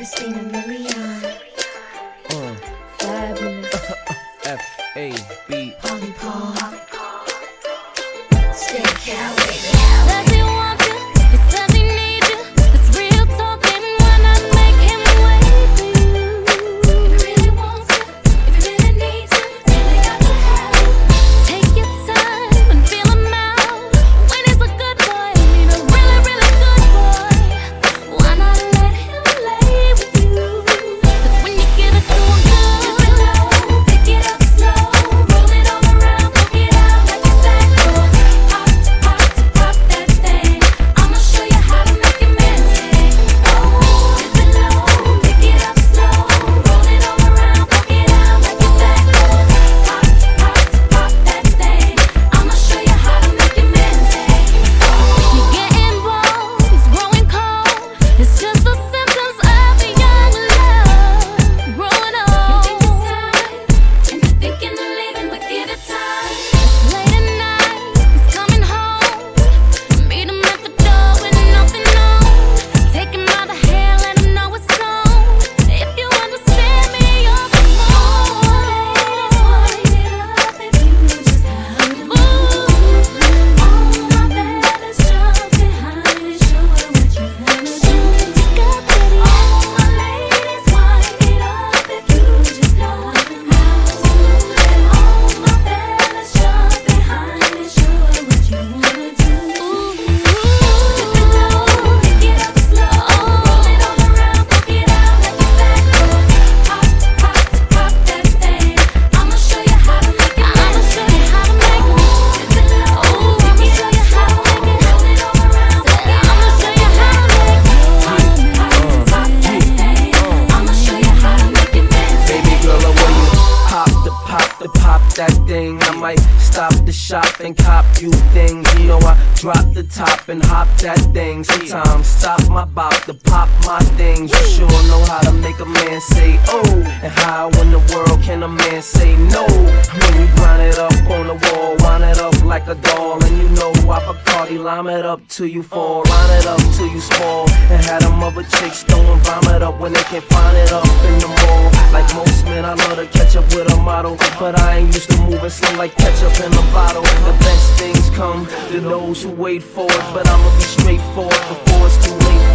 Christina Milian. Uh. Mm. Fabolous. F A B. Polly Paul. Stay Cali. thing. I might stop the shop and cop you things. You know I drop the top and hop that thing. Sometimes stop my bop to pop my things. You sure know how to make a man say oh, and how in the world can a man say no? When we grind it up on the wall lime it up till you fall. line it up till you small. And had a mother chicks throwing vomit up when they can't find it up in the mall. Like most men, I love to catch up with a model. But I ain't used to moving slow like ketchup in a bottle. The best things come to those who wait for it. But I'ma be straightforward before it's too late